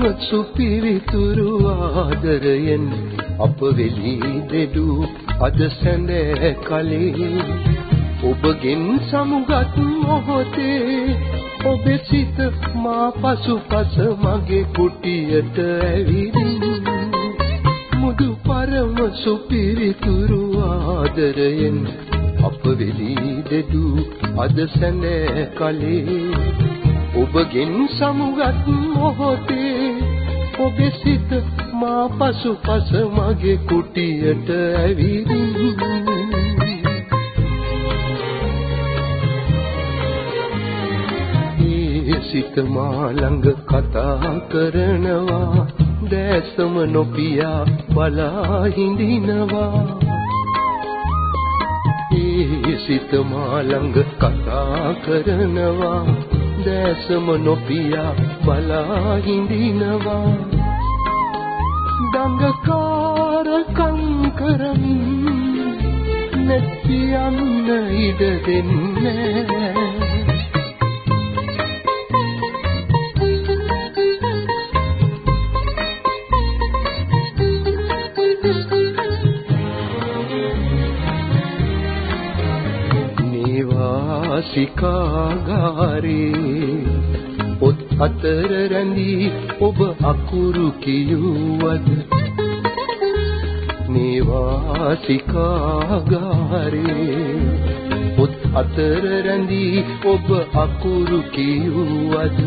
පරම සුපිරිතුරු ආදරයෙන් අප වෙලී දෙඩු අද සැඳ කලේ. ඔබගෙන් සමුගත් මොහොතේ ඔබේ සිත මා පසුපස මගේ කුටියට ඇවිදින්. මුදු පරම සුපිරිතුරු ආදරයෙන් අප වෙලී දෙඩු අද සැඳ කලේ. ඔබගෙන් සමුගත් මොහොතේ ඔබේ සිත මා පසුපස මගේ කුටියට ඇවිදින් සිත මා ළඟ කතා කරනවා දැසම නොපියා බලා හිඳිනවා. ඒ සිත මා ළඟ කතා කරනවා. දැසම නොපියා බලා හිඳිනවා. දඟකාරකම් කරමින් නැතියන්න ඉඩ දෙන්නේ සිකාගාරේ. පොත් අතර රැඳී ඔබ අකුරු කියුවද නේවාසිකාගාරේ පොත් අතර රැඳී ඔබ අකුරු කියුවද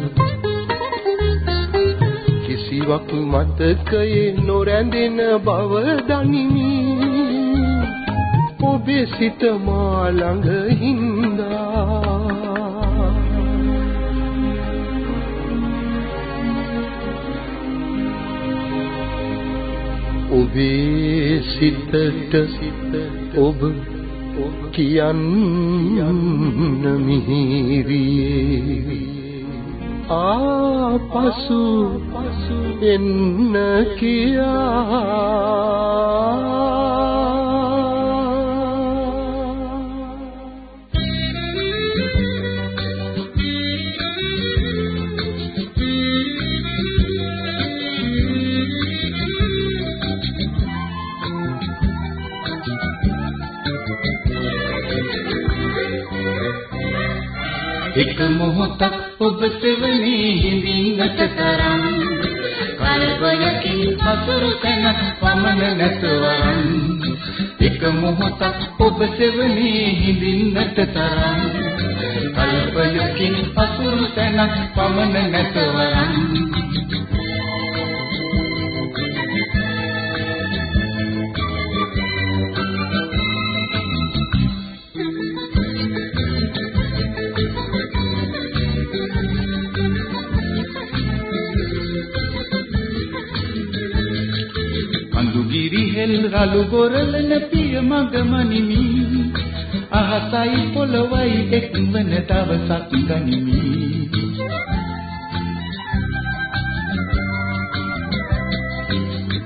කිසිවක් මතකයේ නොරැඳෙන බව දනිමි. ඔබේ සිත මා ළඟ හින්දා ඔබේ සිතට සිත ඔබ කියන්න මිහිරියේ ආපසු පසු එන්න කියා. එක මොහොතක් ඔබ සෙවණේ හිඳින්නට තරම් කල්පයකින් හසුරු තැන පමණ නැතවරම් එක මොහොතක් ඔබ සෙවණේ හිඳින්නට තරම් කල්පයකින් හසුරු තැන පමණ නැතවරම් රළු ගොරලන පිය මගමනිමි. අහසයි පොළවයි එක්වන දවසක් ගනිමි.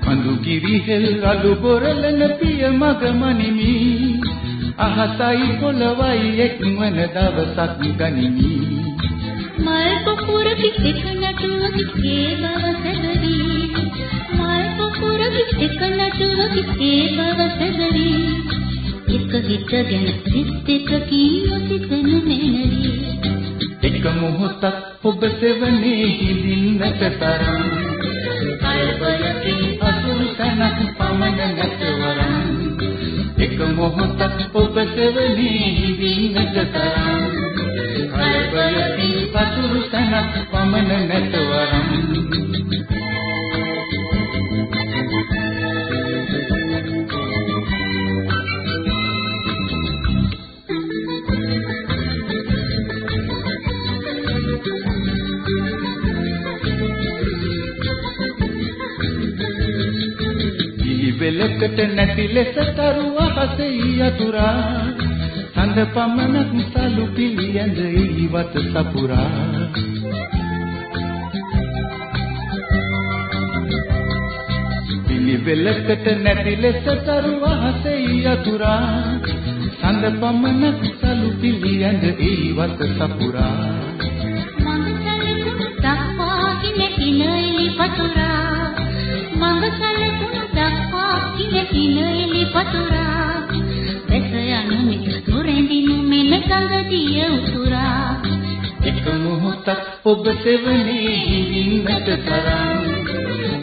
කඳු කිරිහෙල් රළු ගොරලන පිය මගමනිමි. අහසයි පොළවයි එක්වන දවසක් ගනිමි. මල් පොකුර කිසික නටුවකේ බව සැදවී එක නටුවක ඒ බව සැදවි එක හිතගෙන සිත් එකකින් සිතන මෙනවි එක මොහොතක් ඔබ සෙවනේ හිඳින්නට තරම්. කල්පයකින් අසුරු තනක් පමණ නැතවරම් එක මොහොතක් ඔබ සෙවනේ හිඳින්නට තරම්. කල්පයකින් අසුරු තනක් පමණ නැතවරම් වෙලකට නැති ලෙස තරුව හසෙයි අතුරා. සඳ පමණක් සලු පිළියඳ ඉවත් සපුරා. පිළිවෙලකට නැති ලෙස තරුව හසෙයි අතුරා. සඳ පමණක් සලු පිළියඳ ඉවත් සපුරා. මම සැලකුම් දක්වාගෙන ඉනයිලි වතුරා. මඟසල තුන දක්වා කිලකිල එලි පතුරා වැස යනු මිස නොරැඳිනු මෙල ගඟදිය උතුරා එක මොහොතක් ඔබ සෙවනේ හිඳින්නට තරම්.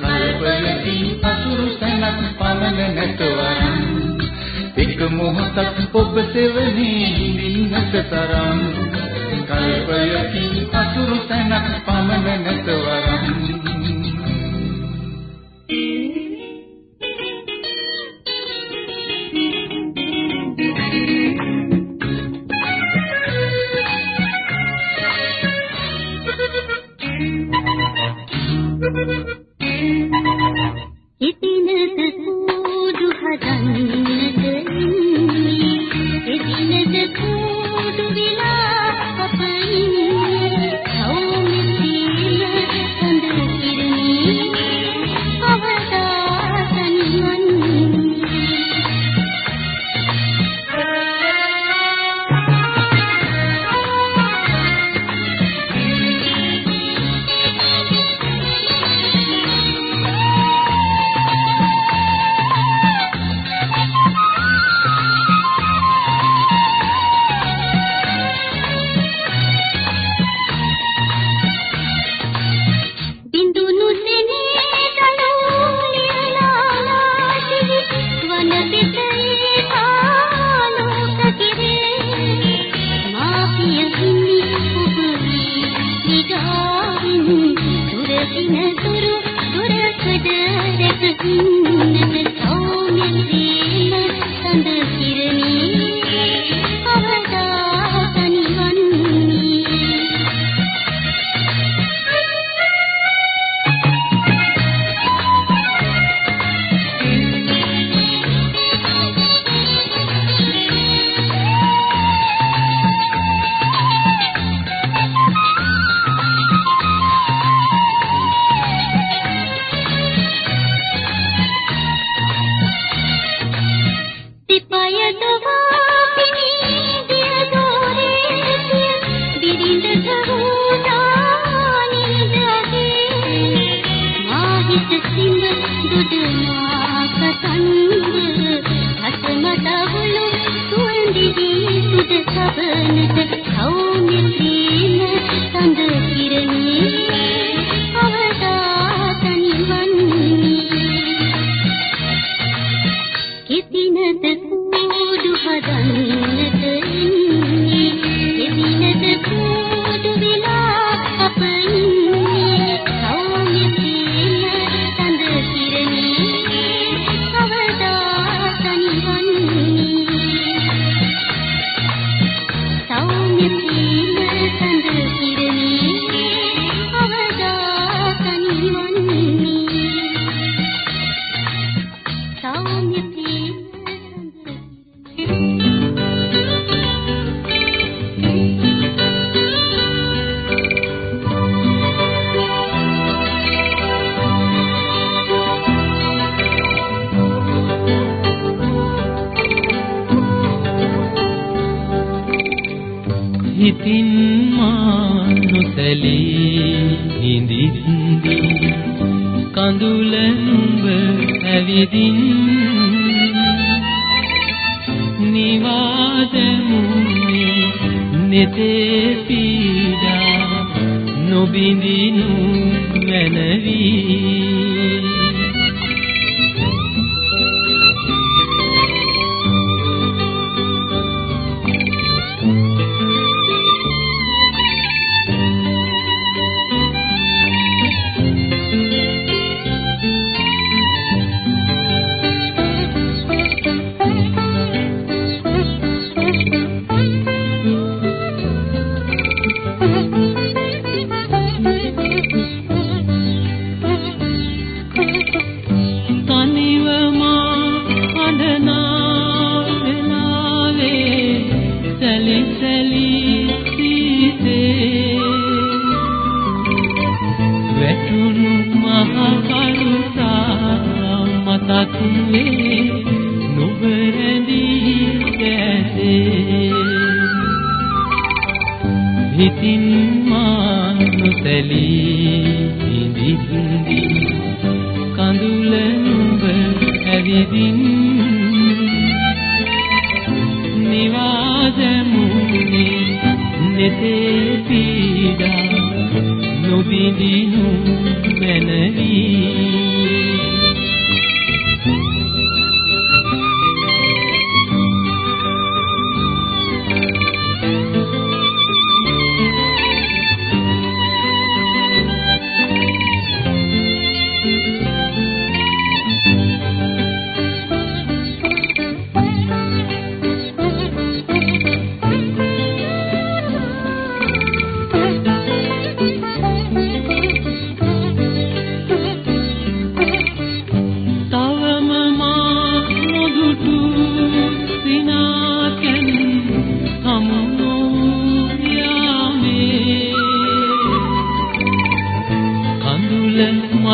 කල්පයකින් අසුරු සැනක් පමණ නැතවරම් එක මොහොතක් ඔබ සෙවනේ හිඳින්නට තරම්. කල්පයකින් අසුරු සැනක් පමණ නැතවරම්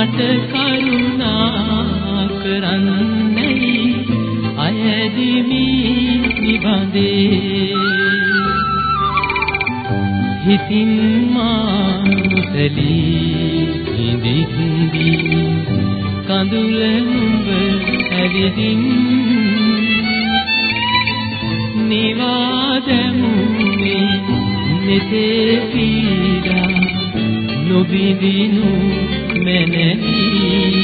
මට කරුණා කරන්නේ අයදිමි නිබඳේ. හිතින් මා මුසලී ඉඳින්දි කඳුල නුඹ ඇවිදින් නිවාදමුනේ මෙතේ පීඩා නොබිඳිනු මැනවි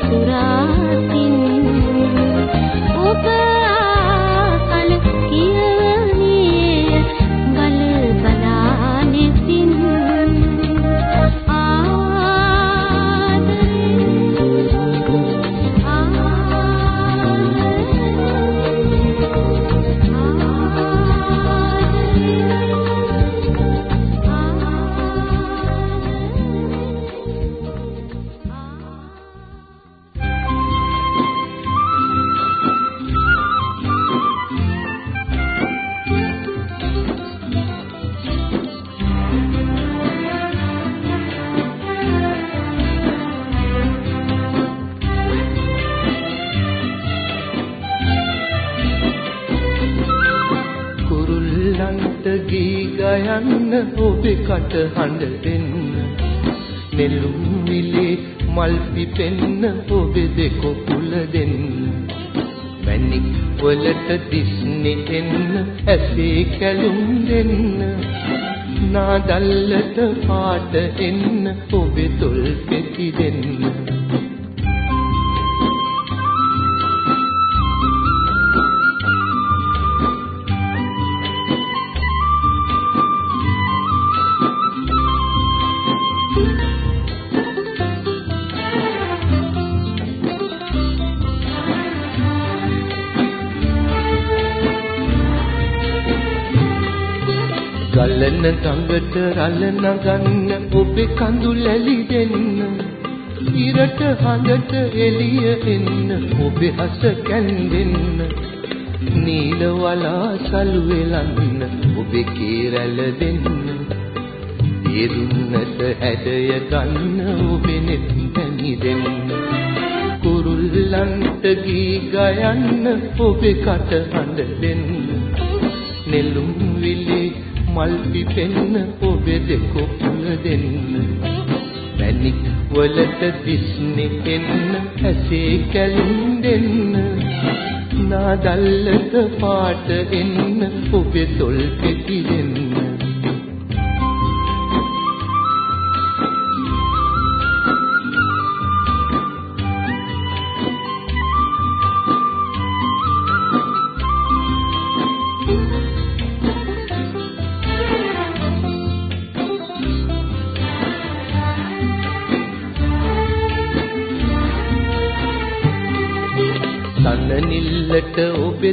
සුරා ඔබේ කට හඬ දෙන්න. නෙළුම් විලේ මල් පිපෙන්න ඔබේ දෙකොකුල දෙන්න. මැණික් වලට දිස්නේ එන්න ඇසේ කැලුම් දෙන්න. නාදල්ලට පාට එන්න ගලන ගඟට රළ නගන්න ඔබේ කඳුලැලි දෙන්න. ඉරට හඳට එළිය එන්න ඔබේ හස කැන්දෙන්න. නීල වලා සලු වෙලන්න ඔබේ කේරැළ දෙන්න. යෙදුන්නට හැඩය ගන්න ඔබේ නෙත් පැණි දෙන්න. කුරුල්ලන්ට ගී ගයන්න ඔබේ කට හඬ දෙන්න. නෙළුම් විලේ මල් පිපෙන්න ඔබේ දෙකොපුල දෙන්න. මැණික් වලට දිස්නේ එන්න ඇසේ කැලුම් දෙන්න. නාදල්ලට පාට එන්න ඔබේ තොල් පෙති දෙන්න.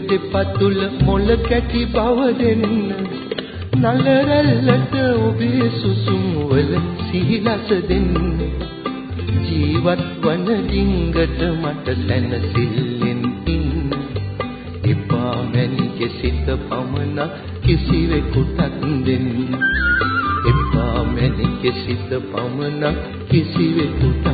දෙපතුල මොළ කැටි බව දෙන්න. නල රැල්ලට ඔබේ සුසුම් වල සිහිලස දෙන්න. ජීවත් වන ඩිංගට මට සැනසෙල්ලෙන් ඉන්න. එපා මැනිගේ සිත පමණ කිසිවෙකුටත් දෙන්න. එපා මැනිගේ සිත පමණ කිසිවෙකුටත්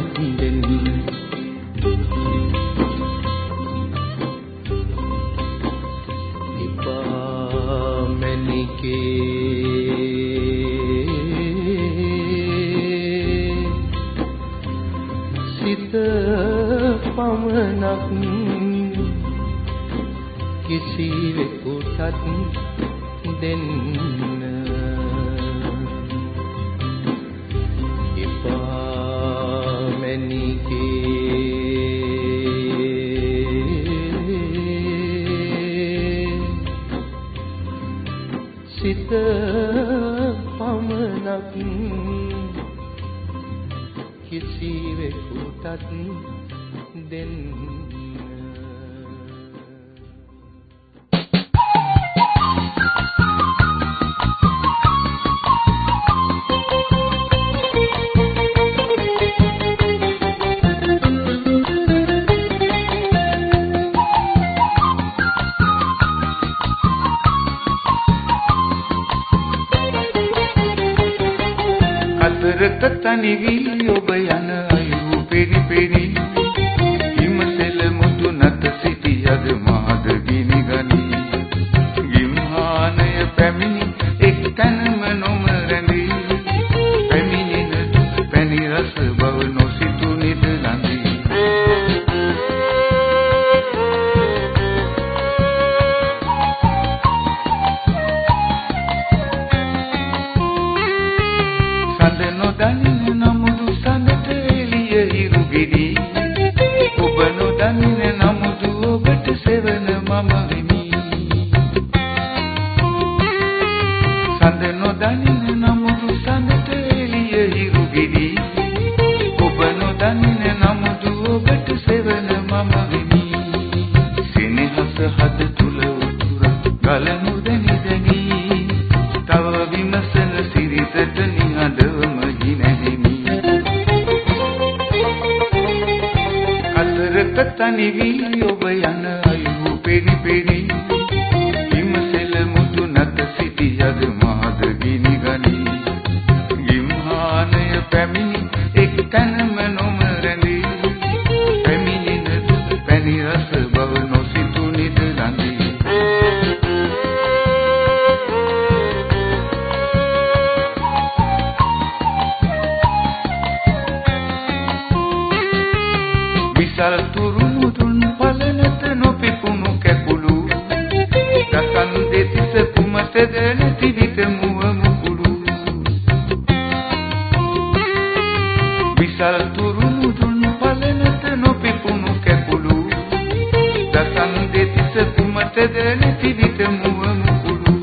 පිරිත මුව මුකුළු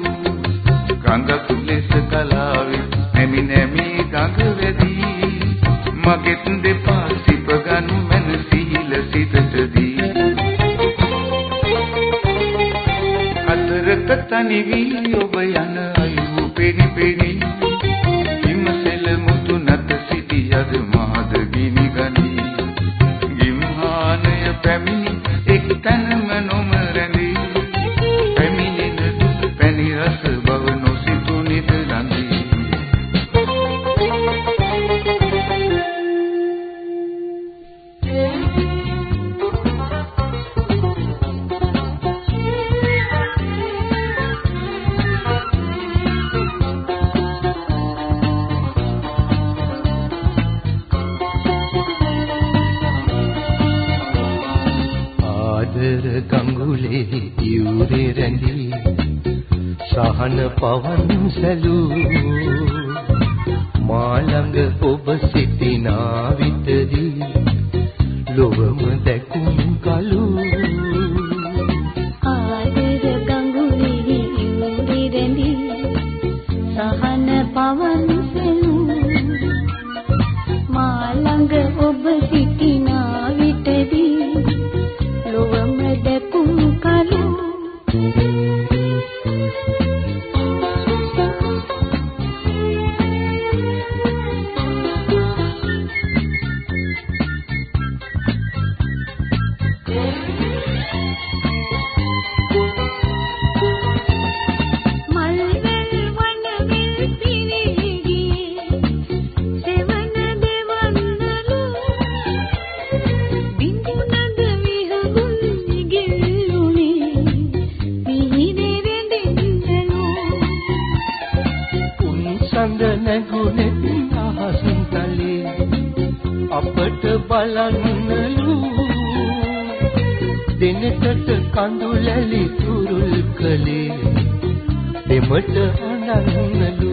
ගඟ සුලෙස කලාවේ නැමි නැමි ගඟ වැදි මගෙත් දෙපා සිප ගනු මන සීල සිතටදී. අතරක තනි වී ඔබ යන අයු පෙනි පෙනී. කඳුලලි තුරුල් කලේ. දෙමට අඳන්නලු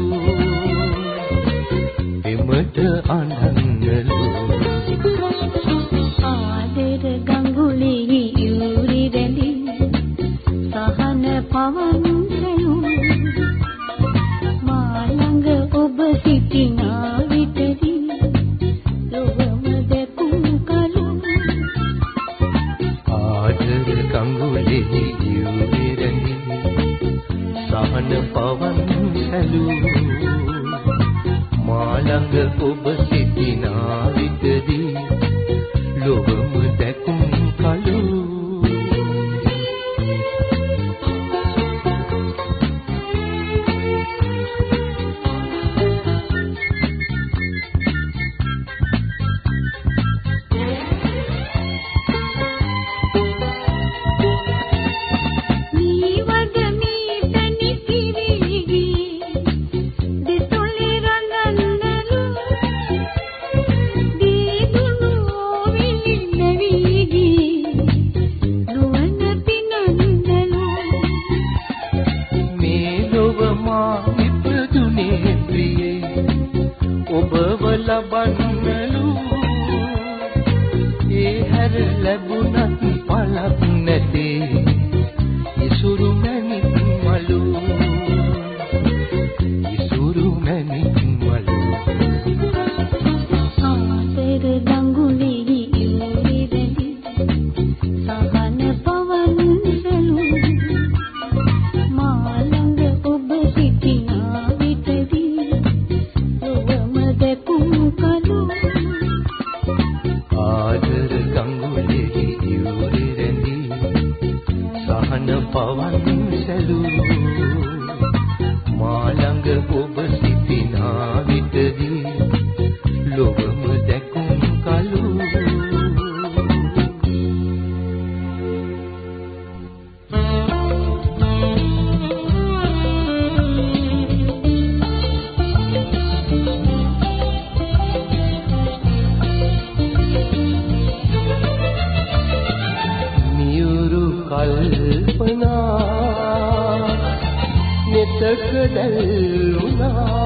දැල්ුණා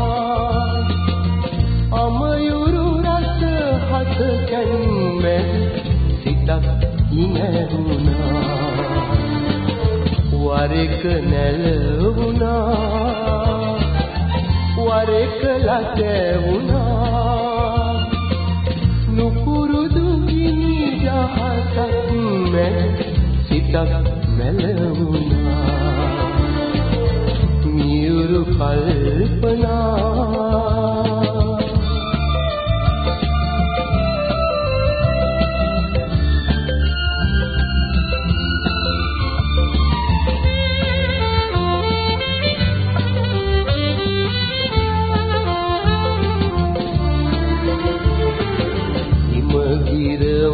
අමයුරු රස හත කැන්මැ සිතක් ඉනරුණා වරෙක නැලවුණා වරෙක ලැබුණා නුපුරුදු ගිනි දහසක් මැ සිතක් මැලවුණා මියුරු කල්පනා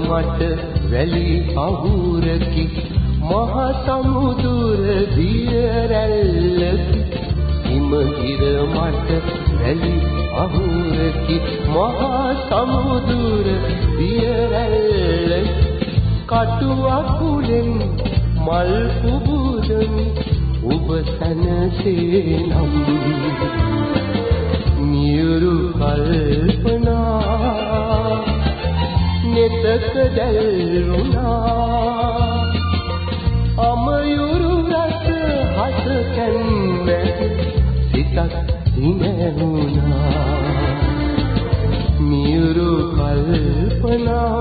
මට වැලි අහුරකි මහ සමුදුර දිය රැල්ලකි හිමහිර මට වැලි අහුරකි මහ සමුදුර දිය රැල්ලකි කටු අකුලෙන් මල් පුබුදමි ඔබ සැනසේ නම් නියුරු කල්පනා නෙතක දැල්ුණා අමයුරු රස හස කැන්මැ සිතක් හිනැහුණා මියුරු කල්පනා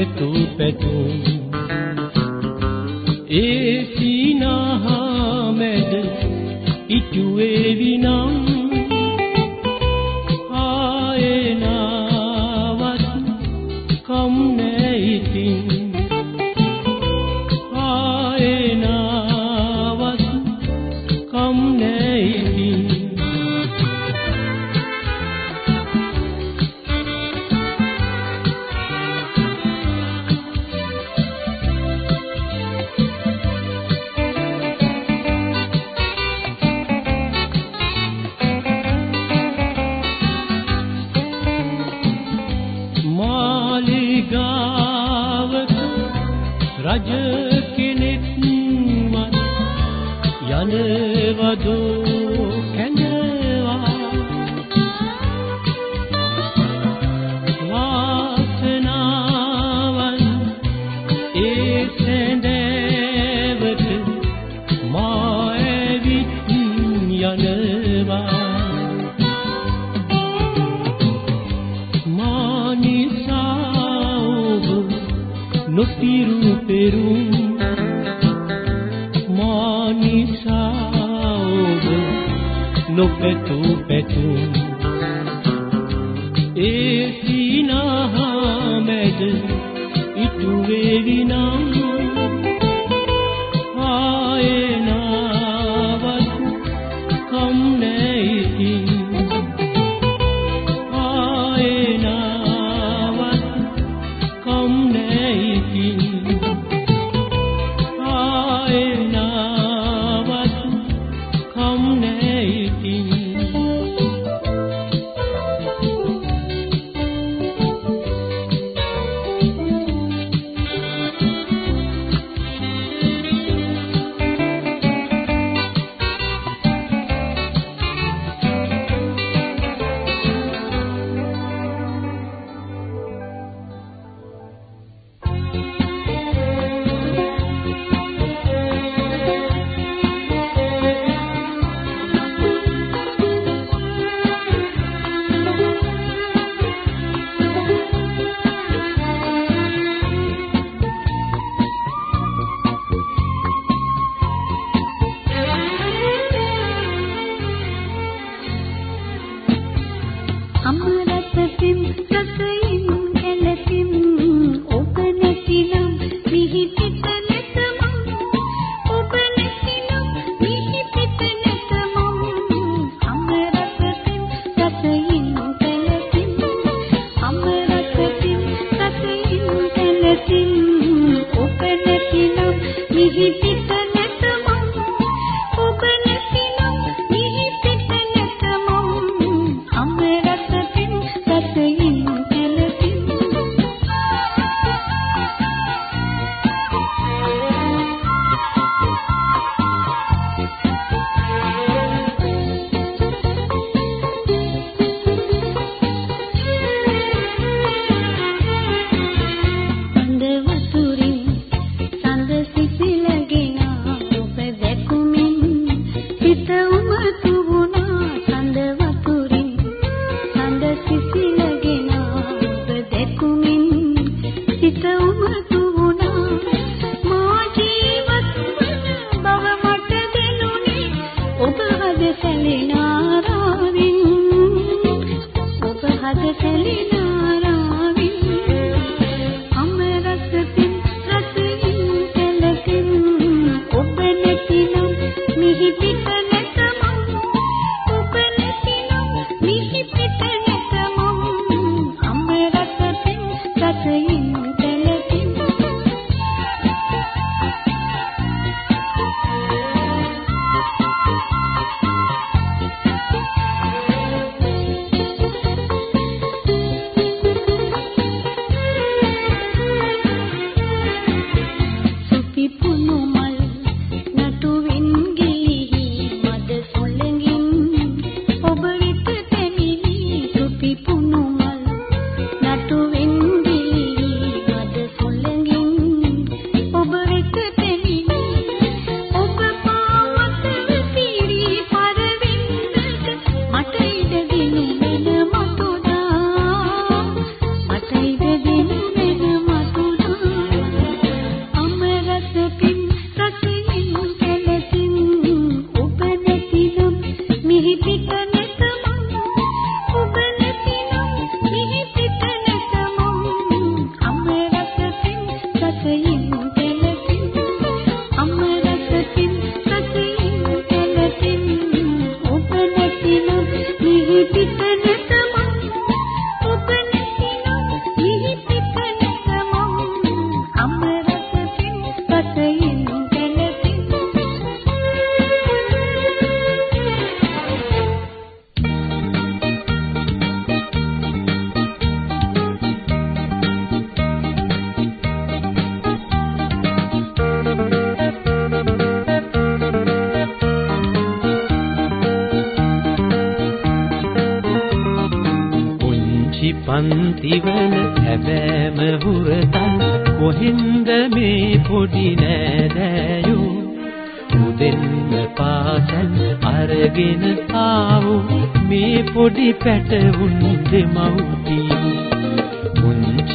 මානිසා ඔබ නොපැ නොපැතු පැතුම්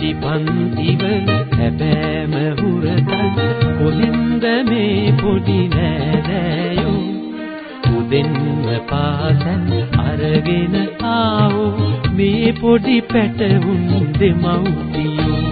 මුංචි පන්තිවල හැබෑම හුරතල්. කොහෙන්ද මේ පොඩි නෑදෑයෝ? උදෙන්ම පාසල් අරගෙන ආවෝ. මේ පොඩි පැටවුන් දෙමව්පියෝ.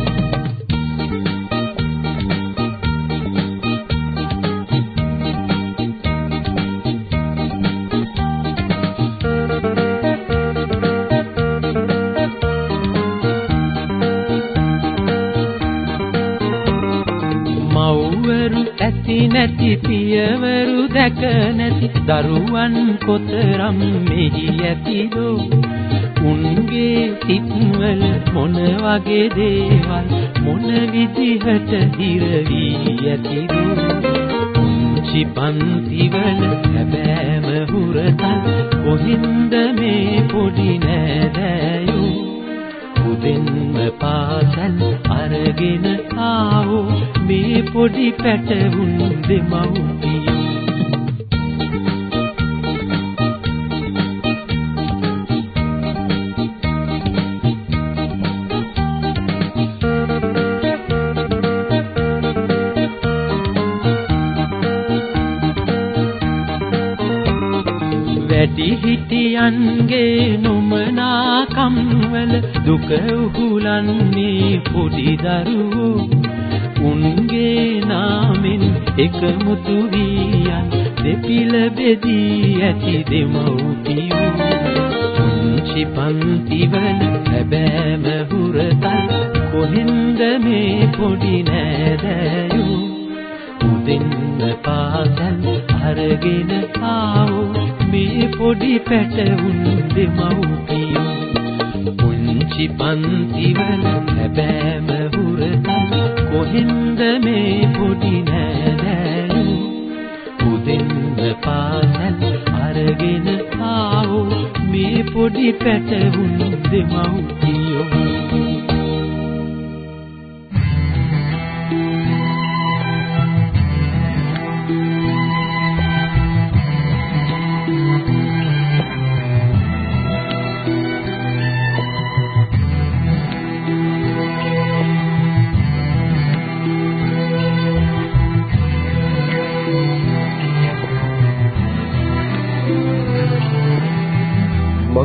නැති පියවරු දැක නැති දරුවන් කොතරම් මෙහි ඇතිදෝ? උන්ගේ සිත්වල මොන වගේ දේවල් මොන විදිහට හිර වී ඇතිදෝ? උන්චි පන්තිවල හැබෑම හුරතල් කොහින්ද මේ පොඩි නෑදෑයෝ? උදෙන්ම පාසල් අරගෙන ආවෝ මේ පොඩි පැටවුන් දෙමව්පියෝ වැඩිහිටියන්ගේ නොමනාකම් වල දුක උහුලන්නේ පොඩි දරුවෝ. උන්ගේ නාමෙන් එකමුතු වීයන් දෙපිල බෙදී ඇති දෙමව්පියෝ පුංචි පන්තිවල හැබෑම හුරතල් කොහෙන්ද මේ පොඩි නෑදෑයෝ? උදෙන්න පාසල් අරගෙන ආවෝ. මේ පොඩි පැටවුන් දෙමව්පියෝ පුංචි පන්තිවල හැබෑම හුරතල් කොහෙන්ද මේ පොඩි නෑදෑයෝ? උදෙන්න පාසල් අරගෙන ආවෝ මේ පොඩි පැටවුන් දෙමව්පියෝ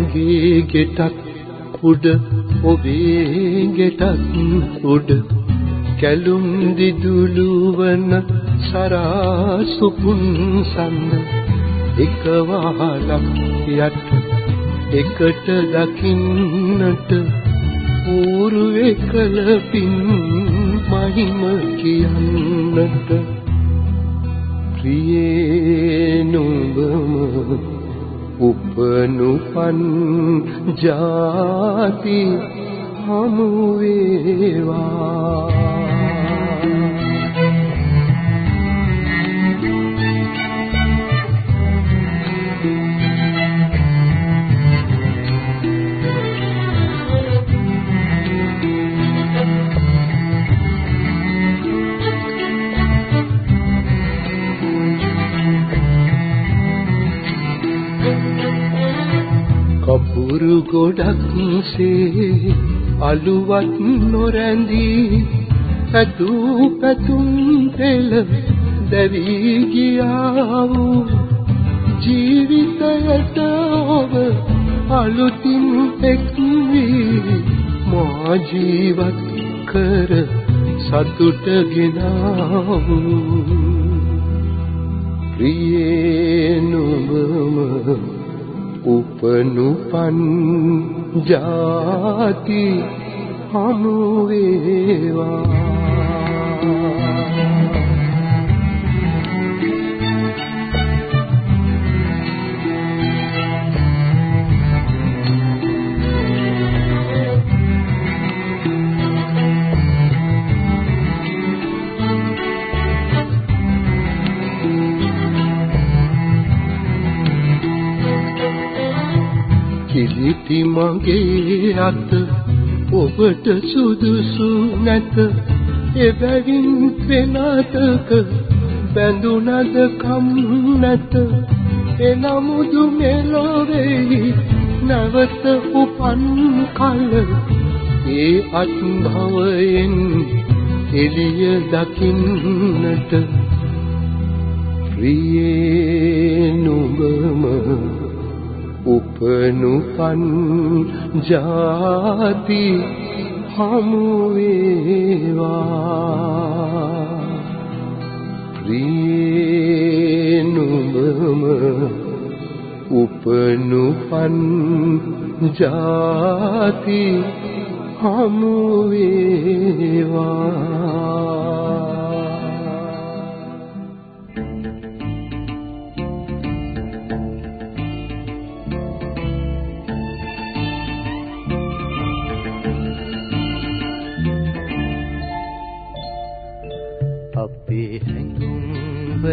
මගේ ගෙටත් උඩ ඔබේ ගෙටත් උඩ කැලුම් දිදුලුවන සරාසුපුන් සන්න. එක වහලක් යට එකට දකින්නට ඌරුවේ කල පින් මහිම කියන්නට. ප්‍රියේ නුඹම උපනුපන් ජාති හමු වේවා කපුරු ගොඩක් සේ අලුවත් නොරැඳී පැතු පැතුම් පෙළ දැවි ගියා වූ ජීවිතයට ඔබ අලුතින් එක් වී මා ජීවත් කර සතුට ගෙනා වූ. ප්‍රියේ නුඹම උපනුපන් ජාති හමු වේවා කිලිටි මගේ අත ඔබට සුදුසු නැත. එබැවින් පෙනතක බැඳුනද කම් නැත. එනමුදු මෙලොවෙහි නැවත උපන් කල. ඒ අත්භවයෙන් එළිය දකින්නට ප්‍රියේ නුඹම උපනුපන් ජාති හමු වේවා. ප්‍රියේ නුඹම උපනුපන් ජාති හමු වේවා.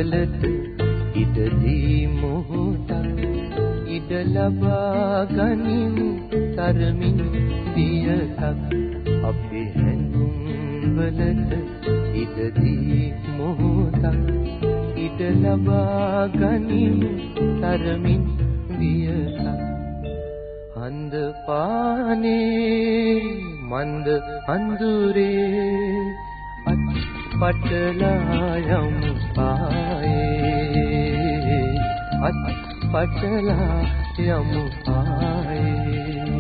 වලට ඉඩ දී මොහොතක් ඉඩ ලබා ගනිමු තරමින් පියසක් අපේ හැඟුම් වලට ඉඩ දී මොහොතක් ඉඩ ලබා ගනිමු තරමින් පියසක් අන්ද පානේ මන්ද අඳුරේ අත් පටලා යමු ආයේ අත් පටලා යමු ආයේ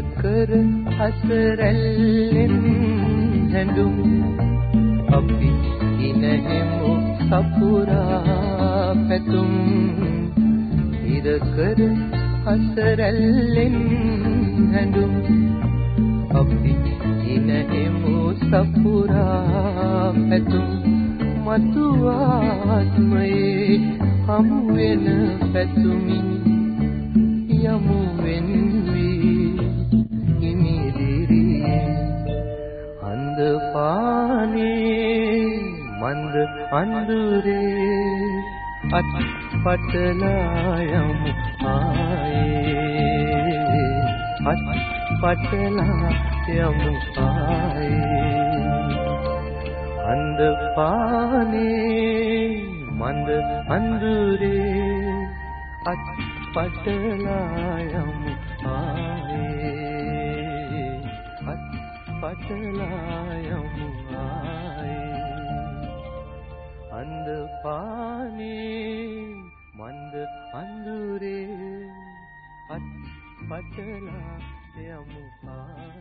ඉරකර හසරැල්ලෙන් හැඬුම් අපි ඉනහෙමු සපුරා පැතුම්. ඉරකර හසරැල්ලෙන් හැඬුම් අපි ඉනහෙමු සපුරා පැතුම්. මතු ආත්මයේ හමු වෙන පැතුමින් යමු වෙන්වී. හිමිදිරියේ අන්ද පානේ මන්ද අඳුරේ අත් පටලා යමු ආයේ. අත් පටලා යමු ආයේ. අන්ද පානේ මන්ද අඳුරේ අත් පටලා යමු ආයේ. අත් පටලා යමු ආයේ. අන්ද පානේ මන්ද අඳුරේ. අත් පටලා යමු ආයේ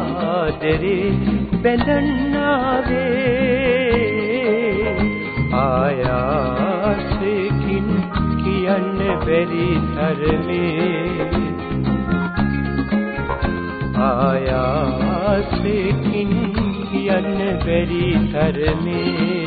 ආදරේ බැඳන්නාවේ ආයාසකින් කියන්න බැරි තරමේ ආයාසකින් කියන්න බැරි තරමේ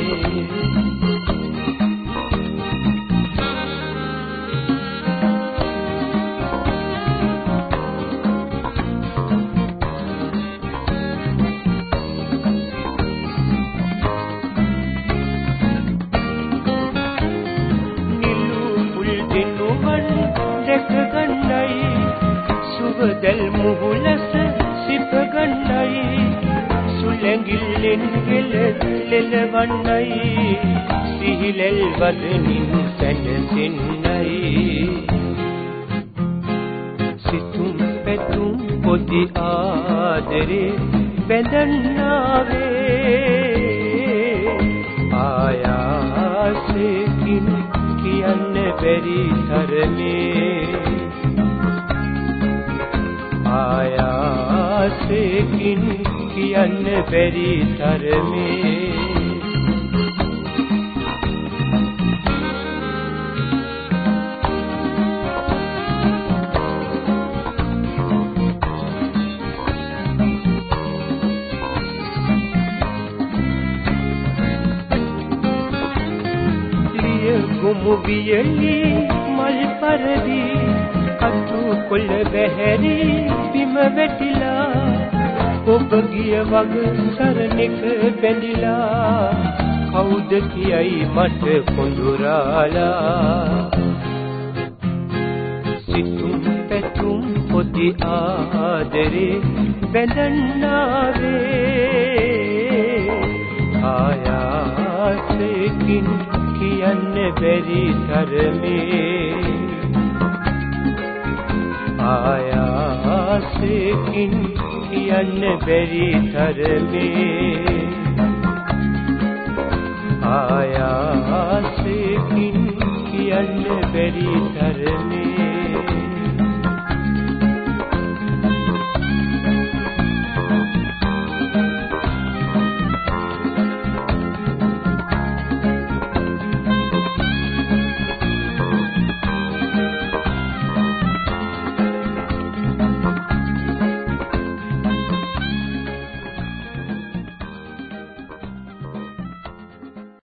වදනින් සැනසෙන්නයි. සිතුම් පැතුම් පොඩි ආදරේ බැඳන්නාවේ ආයාසකින් කියන්න බැරි තරමේ. ආයාසකින් කියන්න බැරි තරමේ. ගොමු වියලි මල් පරදී කටු කොළ බැහැරි බිම වැටිලා ඔබ ගිය වග සරණෙක බැඳිලා. කවුද කියයි මට කොඳුරාලා. සිතුම් පැතුම් පොඩි ආදරේ බැඳන්නාවේ. ආයාසකින් කියන්න බැරි තරමේ ආයාසකින් කියන්න බැරි තරමේ ආයාසකින් කියන්න බැරි තරමේ